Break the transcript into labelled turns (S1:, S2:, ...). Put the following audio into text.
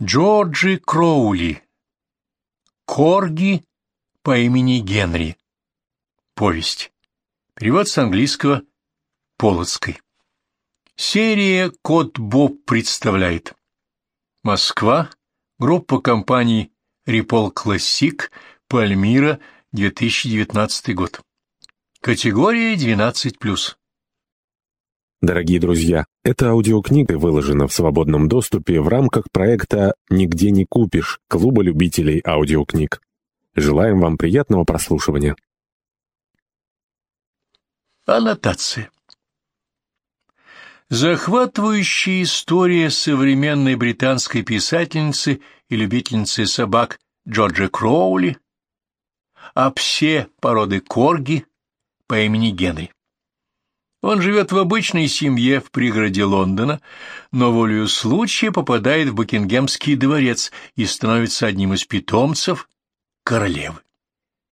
S1: Джорджи Кроули. Корги по имени Генри. Повесть. Перевод с английского Полоцкой. Серия «Кот Боб» представляет. Москва. Группа компаний «Репол Классик», Пальмира, 2019 год. Категория 12+.
S2: Дорогие друзья, эта аудиокнига выложена в свободном доступе в рамках проекта «Нигде не купишь» Клуба любителей аудиокниг. Желаем вам приятного прослушивания.
S1: Аннотация. Захватывающая история современной британской писательницы и любительницы собак Джорджа Кроули о псе породы корги по имени Генри. Он живет в обычной семье в пригороде Лондона, но волею случая попадает в Букингемский дворец и становится одним из питомцев королевы.